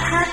Baca hati